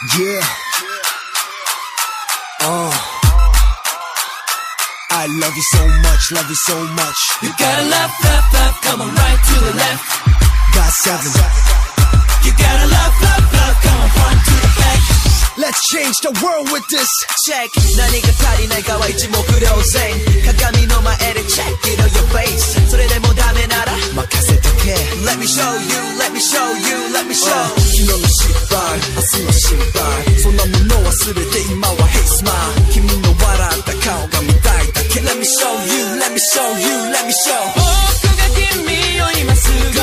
Yeah. uh, I love you so much, love you so much. You gotta love, love, love, come on right to the left. Got seven. You gotta love, love, love, come on front to the back. Let's change the world with this. Check. 나니가 check. 이러 your 忘れて今は Hey smile。君の笑った顔が見たいだけ。Let me show you, let me show you, let me show. 僕が君を今すぐ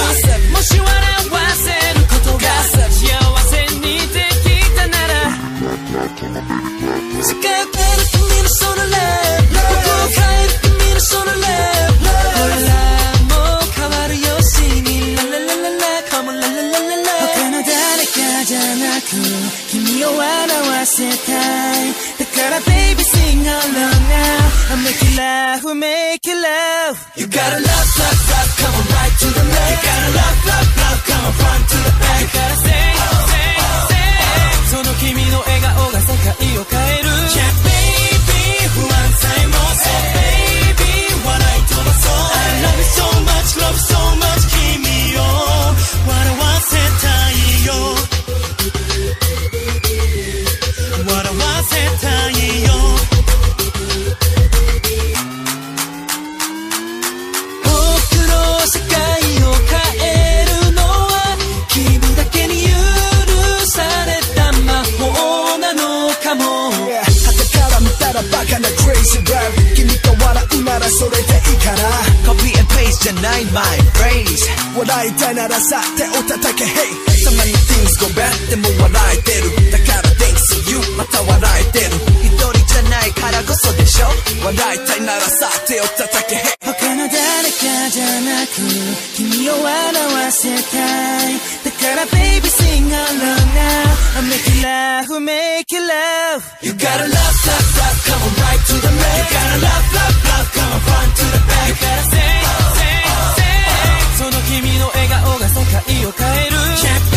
もし笑わせることが幸せにできたなら世界を変える君を笑わせたいだから baby sing along now I make you laugh, we make you laugh You gotta love, love, love, come on right to the left You gotta love, love, love, come on front to 笑わせたいよ。僕の世界を変えるのは君だけに許された魔法なのかも。旗から見たらバカな crazy rap 君と笑うならそれでいいから。Copy and paste じゃない my phrase 笑いたいならさ手を叩け。Hey たまに things go bad でも笑えてるだから thanks to you また笑えてる一人じゃないからこそでしょ笑いたいならさ手を叩け他の誰かじゃなく君を笑わせたいだから baby sing along now I make you laugh, make you laugh You gotta love, love, love, come on right to the left You gotta love, love, love, come on front to the back You gotta say, say, say その君の笑顔が世界を変える